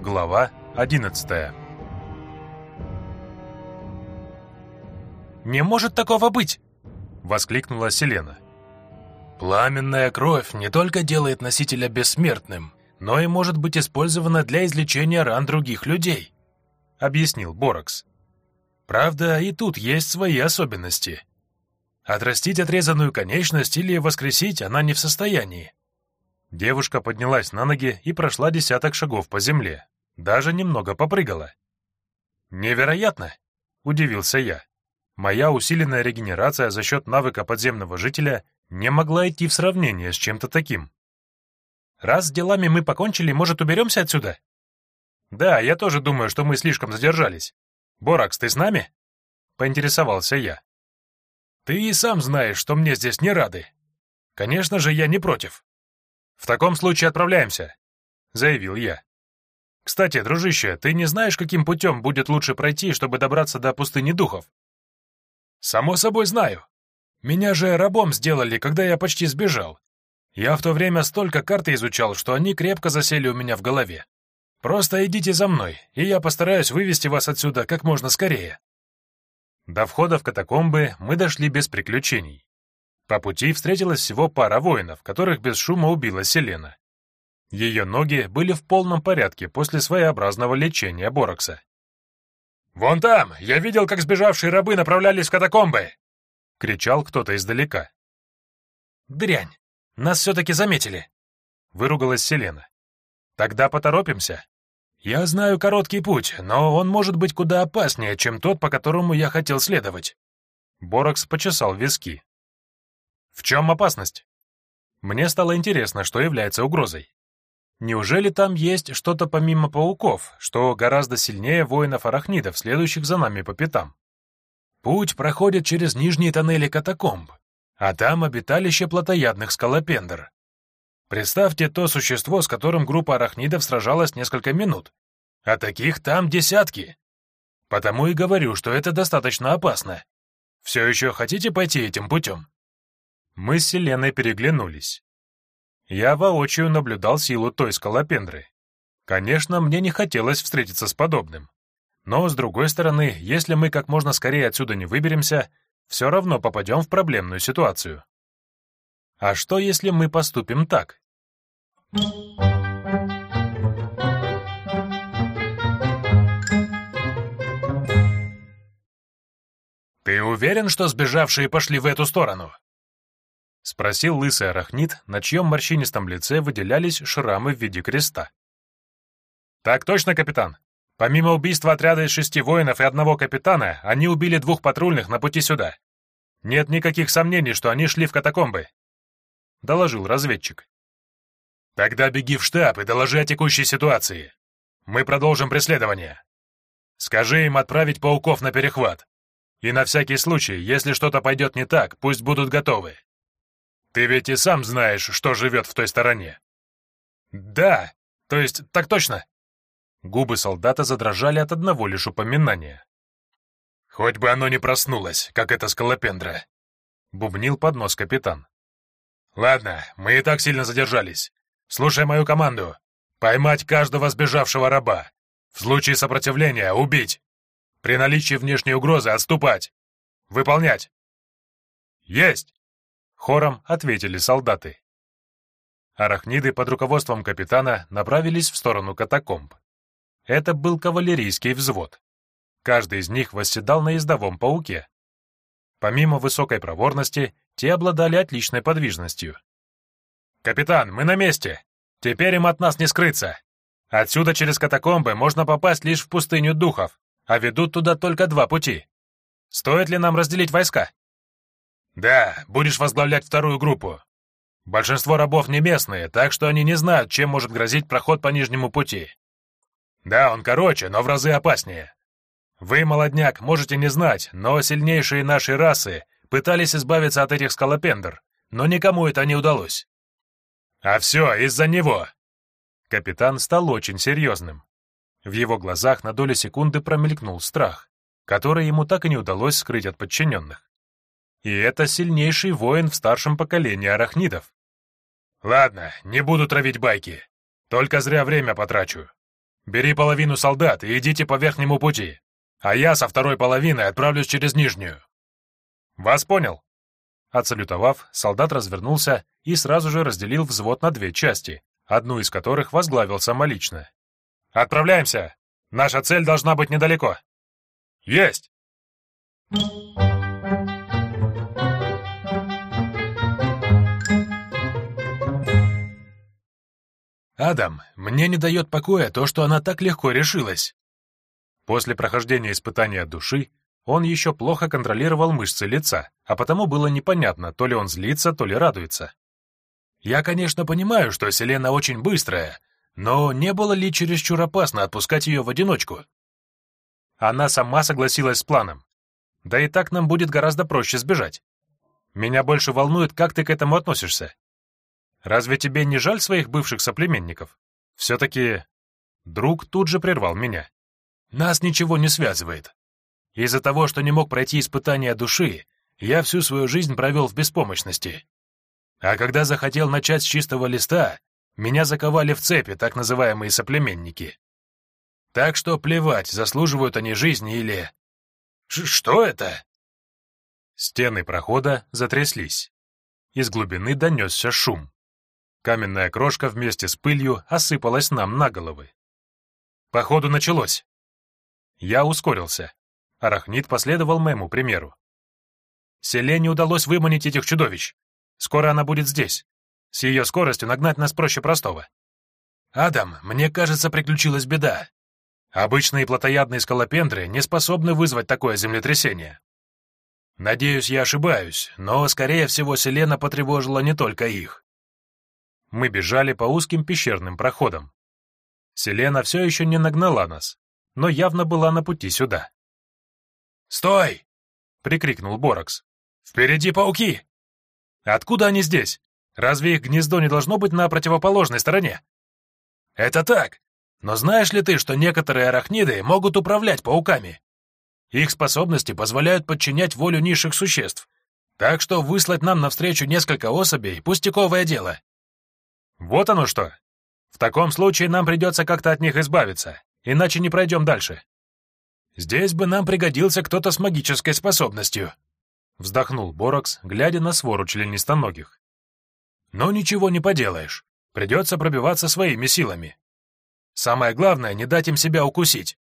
Глава 11 «Не может такого быть!» — воскликнула Селена. «Пламенная кровь не только делает носителя бессмертным, но и может быть использована для излечения ран других людей», — объяснил Боракс. «Правда, и тут есть свои особенности. Отрастить отрезанную конечность или воскресить она не в состоянии. Девушка поднялась на ноги и прошла десяток шагов по земле. Даже немного попрыгала. «Невероятно!» — удивился я. Моя усиленная регенерация за счет навыка подземного жителя не могла идти в сравнение с чем-то таким. «Раз с делами мы покончили, может, уберемся отсюда?» «Да, я тоже думаю, что мы слишком задержались. Боракс, ты с нами?» — поинтересовался я. «Ты и сам знаешь, что мне здесь не рады. Конечно же, я не против». «В таком случае отправляемся», — заявил я. «Кстати, дружище, ты не знаешь, каким путем будет лучше пройти, чтобы добраться до пустыни духов?» «Само собой знаю. Меня же рабом сделали, когда я почти сбежал. Я в то время столько карты изучал, что они крепко засели у меня в голове. Просто идите за мной, и я постараюсь вывести вас отсюда как можно скорее». До входа в катакомбы мы дошли без приключений. По пути встретилась всего пара воинов, которых без шума убила Селена. Ее ноги были в полном порядке после своеобразного лечения Борокса. «Вон там! Я видел, как сбежавшие рабы направлялись в катакомбы!» — кричал кто-то издалека. «Дрянь! Нас все-таки заметили!» — выругалась Селена. «Тогда поторопимся!» «Я знаю короткий путь, но он может быть куда опаснее, чем тот, по которому я хотел следовать». Борокс почесал виски. В чем опасность? Мне стало интересно, что является угрозой. Неужели там есть что-то помимо пауков, что гораздо сильнее воинов-арахнидов, следующих за нами по пятам? Путь проходит через нижние тоннели катакомб, а там обиталище плотоядных скалопендр. Представьте то существо, с которым группа арахнидов сражалась несколько минут. А таких там десятки. Потому и говорю, что это достаточно опасно. Все еще хотите пойти этим путем? Мы с Селеной переглянулись. Я воочию наблюдал силу той скалопендры. Конечно, мне не хотелось встретиться с подобным. Но, с другой стороны, если мы как можно скорее отсюда не выберемся, все равно попадем в проблемную ситуацию. А что, если мы поступим так? «Ты уверен, что сбежавшие пошли в эту сторону?» — спросил лысый арахнит, на чьем морщинистом лице выделялись шрамы в виде креста. «Так точно, капитан. Помимо убийства отряда из шести воинов и одного капитана, они убили двух патрульных на пути сюда. Нет никаких сомнений, что они шли в катакомбы», — доложил разведчик. «Тогда беги в штаб и доложи о текущей ситуации. Мы продолжим преследование. Скажи им отправить пауков на перехват. И на всякий случай, если что-то пойдет не так, пусть будут готовы. Ты ведь и сам знаешь, что живет в той стороне. Да, то есть, так точно. Губы солдата задрожали от одного лишь упоминания. Хоть бы оно не проснулось, как эта скалопендра. Бубнил под нос капитан. Ладно, мы и так сильно задержались. Слушай мою команду. Поймать каждого сбежавшего раба. В случае сопротивления убить. При наличии внешней угрозы отступать. Выполнять. Есть! Хором ответили солдаты. Арахниды под руководством капитана направились в сторону катакомб. Это был кавалерийский взвод. Каждый из них восседал на ездовом пауке. Помимо высокой проворности, те обладали отличной подвижностью. «Капитан, мы на месте! Теперь им от нас не скрыться! Отсюда через катакомбы можно попасть лишь в пустыню духов, а ведут туда только два пути. Стоит ли нам разделить войска?» «Да, будешь возглавлять вторую группу. Большинство рабов не местные, так что они не знают, чем может грозить проход по нижнему пути. Да, он короче, но в разы опаснее. Вы, молодняк, можете не знать, но сильнейшие нашей расы пытались избавиться от этих скалопендр, но никому это не удалось. А все из-за него!» Капитан стал очень серьезным. В его глазах на долю секунды промелькнул страх, который ему так и не удалось скрыть от подчиненных. И это сильнейший воин в старшем поколении арахнидов. Ладно, не буду травить байки. Только зря время потрачу. Бери половину солдат и идите по верхнему пути, а я со второй половиной отправлюсь через нижнюю». «Вас понял». Отсалютовав, солдат развернулся и сразу же разделил взвод на две части, одну из которых возглавил самолично. «Отправляемся! Наша цель должна быть недалеко!» «Есть!» «Адам, мне не дает покоя то, что она так легко решилась». После прохождения испытания души он еще плохо контролировал мышцы лица, а потому было непонятно, то ли он злится, то ли радуется. «Я, конечно, понимаю, что Селена очень быстрая, но не было ли чересчур опасно отпускать ее в одиночку?» Она сама согласилась с планом. Да и так нам будет гораздо проще сбежать. Меня больше волнует, как ты к этому относишься. Разве тебе не жаль своих бывших соплеменников? Все-таки...» Друг тут же прервал меня. «Нас ничего не связывает. Из-за того, что не мог пройти испытание души, я всю свою жизнь провел в беспомощности. А когда захотел начать с чистого листа, меня заковали в цепи так называемые соплеменники. Так что плевать, заслуживают они жизни или... Ш что это?» Стены прохода затряслись. Из глубины донесся шум. Каменная крошка вместе с пылью осыпалась нам на головы. Походу началось. Я ускорился. Арахнит последовал моему примеру. Селене удалось выманить этих чудовищ. Скоро она будет здесь. С ее скоростью нагнать нас проще простого. «Адам, мне кажется, приключилась беда. Обычные плотоядные скалопендры не способны вызвать такое землетрясение. Надеюсь, я ошибаюсь, но, скорее всего, Селена потревожила не только их. Мы бежали по узким пещерным проходам. Селена все еще не нагнала нас, но явно была на пути сюда. «Стой!» — прикрикнул Боракс. «Впереди пауки!» «Откуда они здесь? Разве их гнездо не должно быть на противоположной стороне?» «Это так. Но знаешь ли ты, что некоторые арахниды могут управлять пауками? Их способности позволяют подчинять волю низших существ. Так что выслать нам навстречу несколько особей — пустяковое дело. Вот оно что. В таком случае нам придется как-то от них избавиться, иначе не пройдем дальше. Здесь бы нам пригодился кто-то с магической способностью. Вздохнул Борокс, глядя на свору членистоногих. Но ничего не поделаешь. Придется пробиваться своими силами. Самое главное — не дать им себя укусить.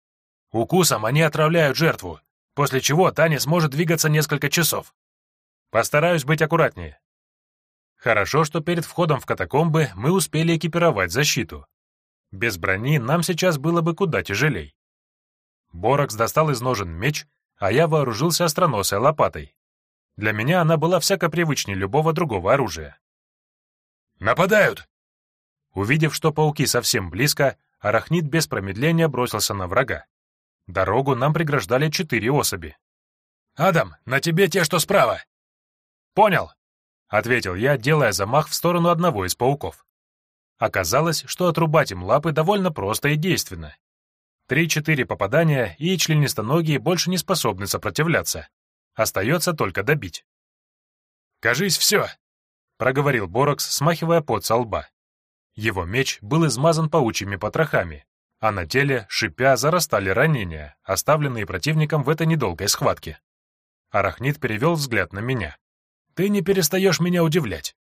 Укусом они отравляют жертву, после чего Таня сможет двигаться несколько часов. Постараюсь быть аккуратнее. Хорошо, что перед входом в катакомбы мы успели экипировать защиту. Без брони нам сейчас было бы куда тяжелей. Боракс достал из ножен меч, а я вооружился остроносой лопатой. Для меня она была всяко привычнее любого другого оружия. «Нападают!» Увидев, что пауки совсем близко, арахнит без промедления бросился на врага. Дорогу нам преграждали четыре особи. «Адам, на тебе те, что справа!» «Понял!» — ответил я, делая замах в сторону одного из пауков. Оказалось, что отрубать им лапы довольно просто и действенно. Три-четыре попадания, и членистоногие больше не способны сопротивляться. Остается только добить. «Кажись, все!» — проговорил Борокс, смахивая пот со лба. Его меч был измазан паучьими потрохами, а на теле, шипя, зарастали ранения, оставленные противником в этой недолгой схватке. Арахнит перевел взгляд на меня. Ты не перестаешь меня удивлять.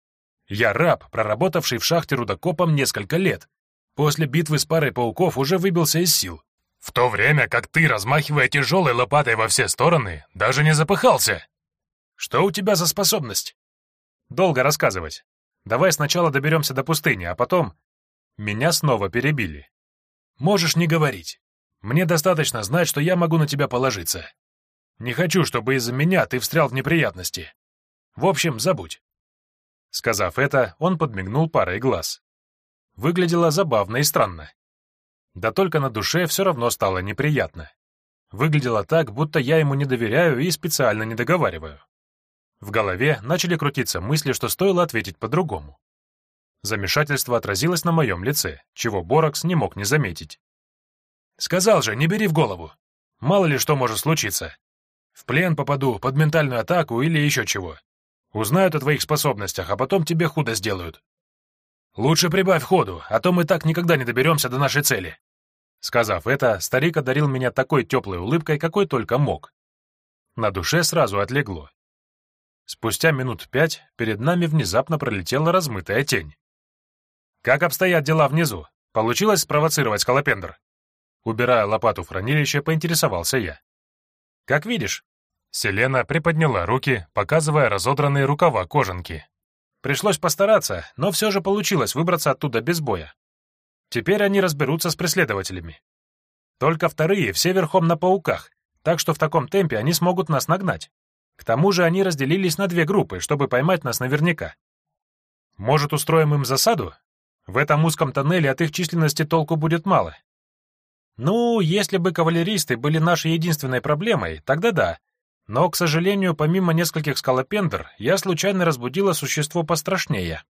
Я раб, проработавший в шахте рудокопом несколько лет. После битвы с парой пауков уже выбился из сил. В то время как ты, размахивая тяжелой лопатой во все стороны, даже не запыхался. Что у тебя за способность? Долго рассказывать. Давай сначала доберемся до пустыни, а потом... Меня снова перебили. Можешь не говорить. Мне достаточно знать, что я могу на тебя положиться. Не хочу, чтобы из-за меня ты встрял в неприятности. В общем, забудь». Сказав это, он подмигнул парой глаз. Выглядело забавно и странно. Да только на душе все равно стало неприятно. Выглядело так, будто я ему не доверяю и специально не договариваю. В голове начали крутиться мысли, что стоило ответить по-другому. Замешательство отразилось на моем лице, чего Боракс не мог не заметить. «Сказал же, не бери в голову. Мало ли что может случиться. В плен попаду, под ментальную атаку или еще чего. Узнают о твоих способностях, а потом тебе худо сделают. Лучше прибавь ходу, а то мы так никогда не доберемся до нашей цели. Сказав это, старик одарил меня такой теплой улыбкой, какой только мог. На душе сразу отлегло. Спустя минут пять перед нами внезапно пролетела размытая тень. «Как обстоят дела внизу? Получилось спровоцировать скалопендр?» Убирая лопату в хранилище, поинтересовался я. «Как видишь». Селена приподняла руки, показывая разодранные рукава кожанки. Пришлось постараться, но все же получилось выбраться оттуда без боя. Теперь они разберутся с преследователями. Только вторые все верхом на пауках, так что в таком темпе они смогут нас нагнать. К тому же они разделились на две группы, чтобы поймать нас наверняка. Может, устроим им засаду? В этом узком тоннеле от их численности толку будет мало. Ну, если бы кавалеристы были нашей единственной проблемой, тогда да. Но, к сожалению, помимо нескольких скалопендр, я случайно разбудила существо пострашнее.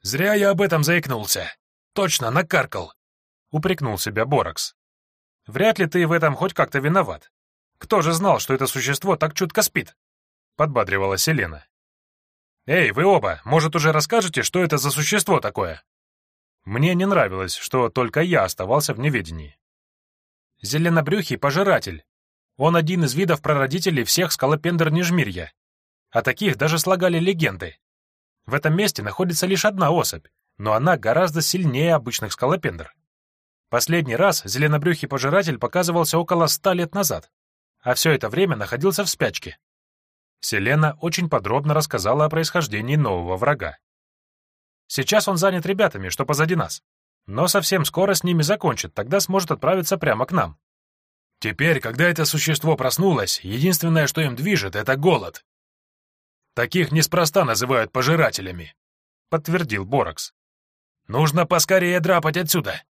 «Зря я об этом заикнулся. Точно, накаркал!» — упрекнул себя Боракс. «Вряд ли ты в этом хоть как-то виноват. Кто же знал, что это существо так чутко спит?» — подбадривала Селена. «Эй, вы оба, может, уже расскажете, что это за существо такое?» Мне не нравилось, что только я оставался в неведении. Зеленобрюхий пожиратель. Он один из видов прародителей всех скалопендр Нижмирья. О таких даже слагали легенды. В этом месте находится лишь одна особь, но она гораздо сильнее обычных скалопендр. Последний раз зеленобрюхий пожиратель показывался около ста лет назад, а все это время находился в спячке. Селена очень подробно рассказала о происхождении нового врага. Сейчас он занят ребятами, что позади нас. Но совсем скоро с ними закончит, тогда сможет отправиться прямо к нам. Теперь, когда это существо проснулось, единственное, что им движет, — это голод. Таких неспроста называют пожирателями, — подтвердил Боракс. Нужно поскорее драпать отсюда.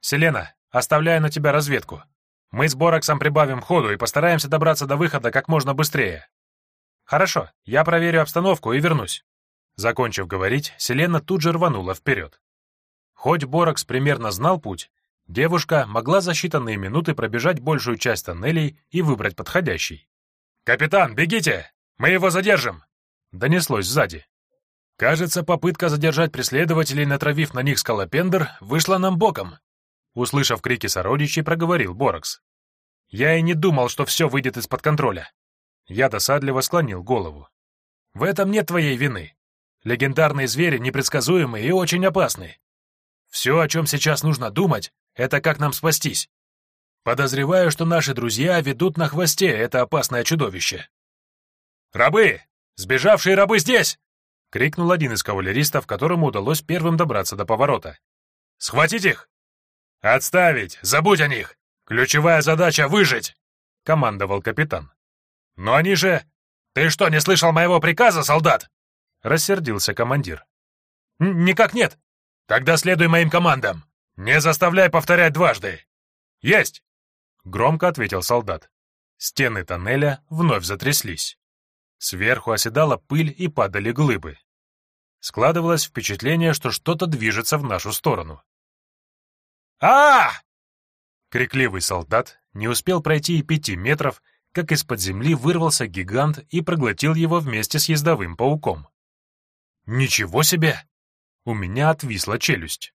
Селена, оставляю на тебя разведку. Мы с Бораксом прибавим ходу и постараемся добраться до выхода как можно быстрее. Хорошо, я проверю обстановку и вернусь. Закончив говорить, Селена тут же рванула вперед. Хоть Боракс примерно знал путь, девушка могла за считанные минуты пробежать большую часть тоннелей и выбрать подходящий. «Капитан, бегите! Мы его задержим!» — донеслось сзади. «Кажется, попытка задержать преследователей, натравив на них скалопендр, вышла нам боком», — услышав крики сородичей, проговорил Боракс. «Я и не думал, что все выйдет из-под контроля». Я досадливо склонил голову. «В этом нет твоей вины. Легендарные звери непредсказуемые и очень опасны. Все, о чем сейчас нужно думать, это как нам спастись. Подозреваю, что наши друзья ведут на хвосте это опасное чудовище. «Рабы! Сбежавшие рабы здесь!» — крикнул один из кавалеристов, которому удалось первым добраться до поворота. «Схватить их!» «Отставить! Забудь о них! Ключевая задача — выжить!» — командовал капитан. «Но они же... Ты что, не слышал моего приказа, солдат?» — рассердился командир. «Никак нет!» Тогда следуй моим командам. Не заставляй повторять дважды. Есть! Громко ответил солдат. Стены тоннеля вновь затряслись. Сверху оседала пыль и падали глыбы. Складывалось впечатление, что что-то движется в нашу сторону. а, Крикливый солдат не успел пройти и пяти метров, как из-под земли вырвался гигант и проглотил его вместе с ездовым пауком. «Ничего себе!» У меня отвисла челюсть.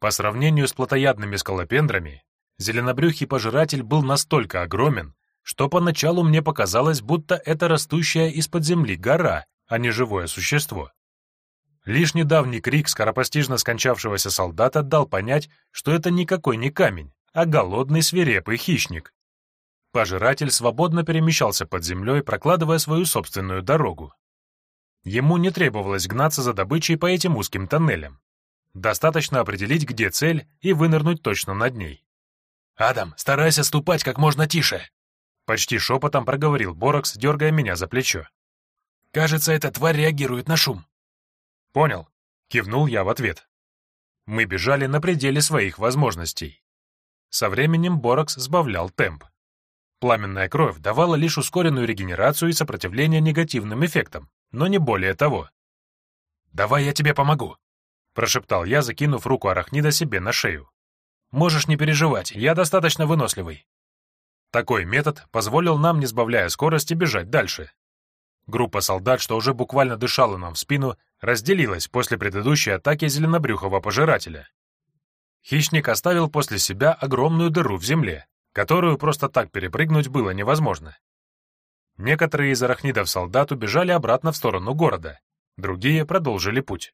По сравнению с плотоядными скалопендрами, зеленобрюхий пожиратель был настолько огромен, что поначалу мне показалось, будто это растущая из-под земли гора, а не живое существо. Лишь недавний крик скоропостижно скончавшегося солдата дал понять, что это никакой не камень, а голодный свирепый хищник. Пожиратель свободно перемещался под землей, прокладывая свою собственную дорогу. Ему не требовалось гнаться за добычей по этим узким тоннелям. Достаточно определить, где цель, и вынырнуть точно над ней. «Адам, старайся ступать как можно тише!» Почти шепотом проговорил Боракс, дергая меня за плечо. «Кажется, эта тварь реагирует на шум». «Понял», — кивнул я в ответ. Мы бежали на пределе своих возможностей. Со временем Боракс сбавлял темп. Пламенная кровь давала лишь ускоренную регенерацию и сопротивление негативным эффектам, но не более того. «Давай я тебе помогу», — прошептал я, закинув руку арахнида себе на шею. «Можешь не переживать, я достаточно выносливый». Такой метод позволил нам, не сбавляя скорости, бежать дальше. Группа солдат, что уже буквально дышала нам в спину, разделилась после предыдущей атаки зеленобрюхого пожирателя. Хищник оставил после себя огромную дыру в земле, которую просто так перепрыгнуть было невозможно. Некоторые из арахнидов-солдат убежали обратно в сторону города, другие продолжили путь.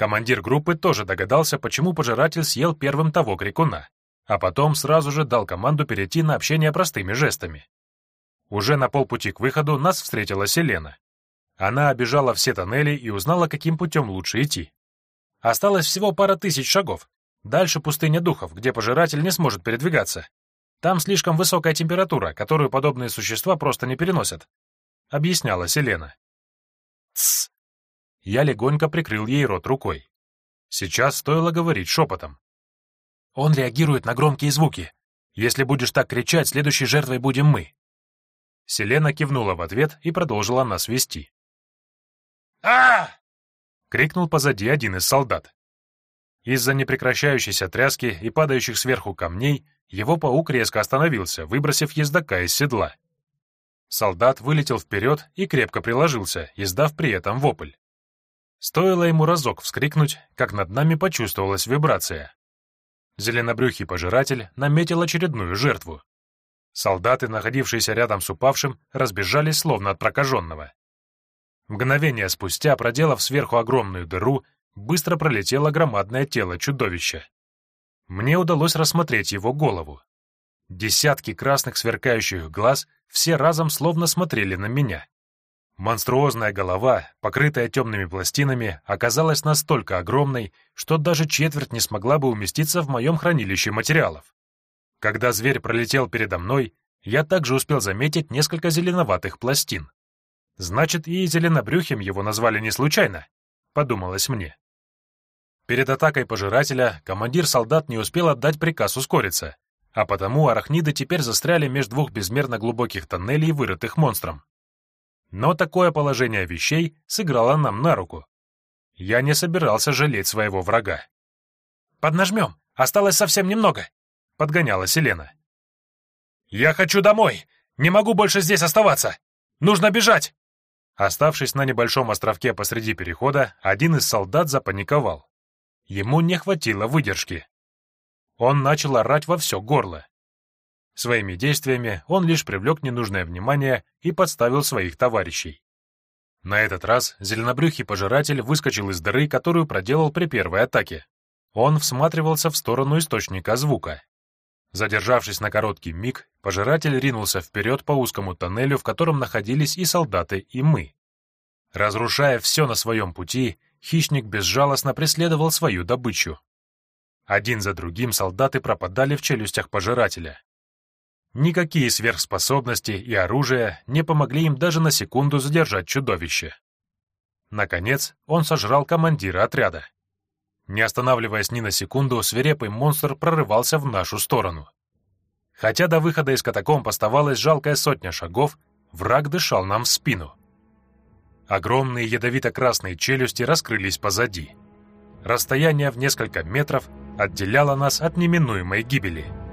Командир группы тоже догадался, почему пожиратель съел первым того крикуна, а потом сразу же дал команду перейти на общение простыми жестами. Уже на полпути к выходу нас встретила Селена. Она обежала все тоннели и узнала, каким путем лучше идти. Осталось всего пара тысяч шагов. Дальше пустыня духов, где пожиратель не сможет передвигаться. Там слишком высокая температура, которую подобные существа просто не переносят», — объясняла Селена. «Тссс!» Я легонько прикрыл ей рот рукой. Сейчас стоило говорить шепотом. «Он реагирует на громкие звуки. Если будешь так кричать, следующей жертвой будем мы». Селена кивнула в ответ и продолжила нас вести. а крикнул позади один из солдат. Из-за непрекращающейся тряски и падающих сверху камней его паук резко остановился, выбросив ездока из седла. Солдат вылетел вперед и крепко приложился, издав при этом вопль. Стоило ему разок вскрикнуть, как над нами почувствовалась вибрация. Зеленобрюхий пожиратель наметил очередную жертву. Солдаты, находившиеся рядом с упавшим, разбежались словно от прокаженного. Мгновение спустя, проделав сверху огромную дыру, быстро пролетело громадное тело чудовища. Мне удалось рассмотреть его голову. Десятки красных сверкающих глаз все разом словно смотрели на меня. Монструозная голова, покрытая темными пластинами, оказалась настолько огромной, что даже четверть не смогла бы уместиться в моем хранилище материалов. Когда зверь пролетел передо мной, я также успел заметить несколько зеленоватых пластин. Значит, и зеленобрюхим его назвали не случайно, подумалось мне. Перед атакой пожирателя командир солдат не успел отдать приказ ускориться, а потому арахниды теперь застряли между двух безмерно глубоких тоннелей, вырытых монстром. Но такое положение вещей сыграло нам на руку. Я не собирался жалеть своего врага. «Поднажмем! Осталось совсем немного!» — подгоняла Селена. «Я хочу домой! Не могу больше здесь оставаться! Нужно бежать!» Оставшись на небольшом островке посреди перехода, один из солдат запаниковал. Ему не хватило выдержки. Он начал орать во все горло. Своими действиями он лишь привлек ненужное внимание и подставил своих товарищей. На этот раз зеленобрюхий пожиратель выскочил из дыры, которую проделал при первой атаке. Он всматривался в сторону источника звука. Задержавшись на короткий миг, пожиратель ринулся вперед по узкому тоннелю, в котором находились и солдаты, и мы. Разрушая все на своем пути, хищник безжалостно преследовал свою добычу. Один за другим солдаты пропадали в челюстях пожирателя. Никакие сверхспособности и оружие не помогли им даже на секунду задержать чудовище. Наконец, он сожрал командира отряда. Не останавливаясь ни на секунду, свирепый монстр прорывался в нашу сторону. Хотя до выхода из катакомб оставалась жалкая сотня шагов, враг дышал нам в спину. Огромные ядовито-красные челюсти раскрылись позади. Расстояние в несколько метров отделяло нас от неминуемой гибели —